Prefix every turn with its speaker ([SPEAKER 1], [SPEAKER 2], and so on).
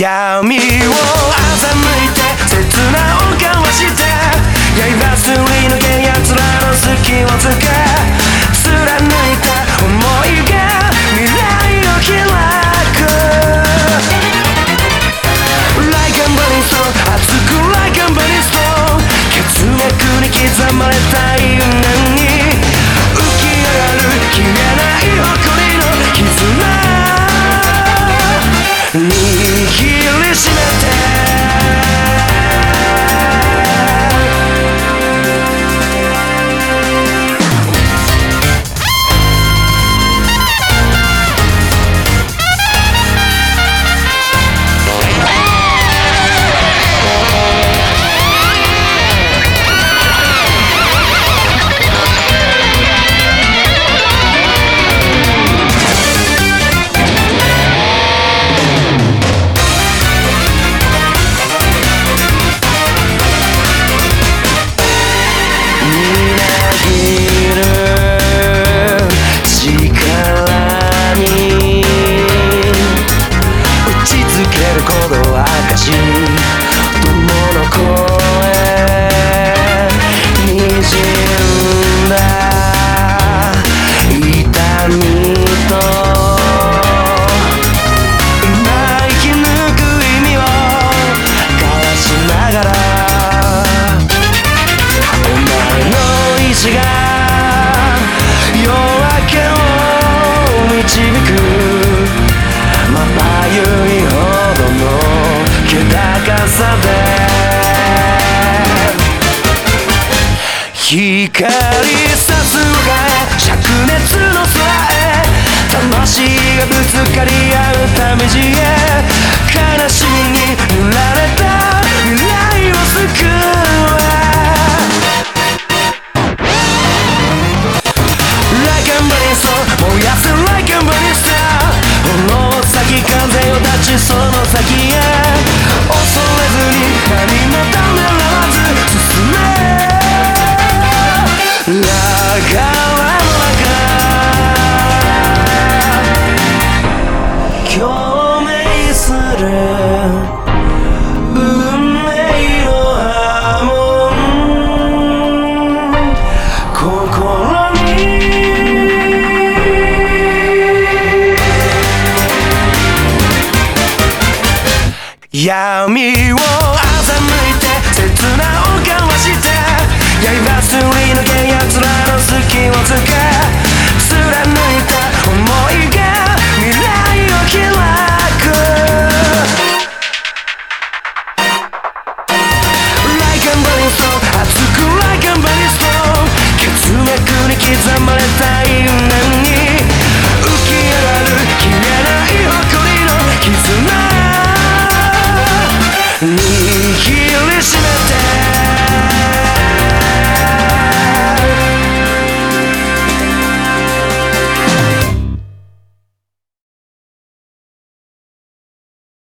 [SPEAKER 1] 闇を欺いて切なを交わして刃すり抜け奴らの隙をつけ貫いた想いが未来を開く Like a burning stone 熱く Like a burning stone 血脈に刻まれた因縁に浮き上がる消えない誇りの絆光さすが灼熱の空へ魂がぶつかり合うため地へ悲しみに塗られた。未来を救え Like a burning star 燃やす Like a burning star 炎先風を立ちその先へ。闇を欺いて切なを交わして刃すり抜け奴らの隙をつけ貫いた想いが未来を開く。Like a burning stone 熱く Like a burning stone 血脈に刻まれた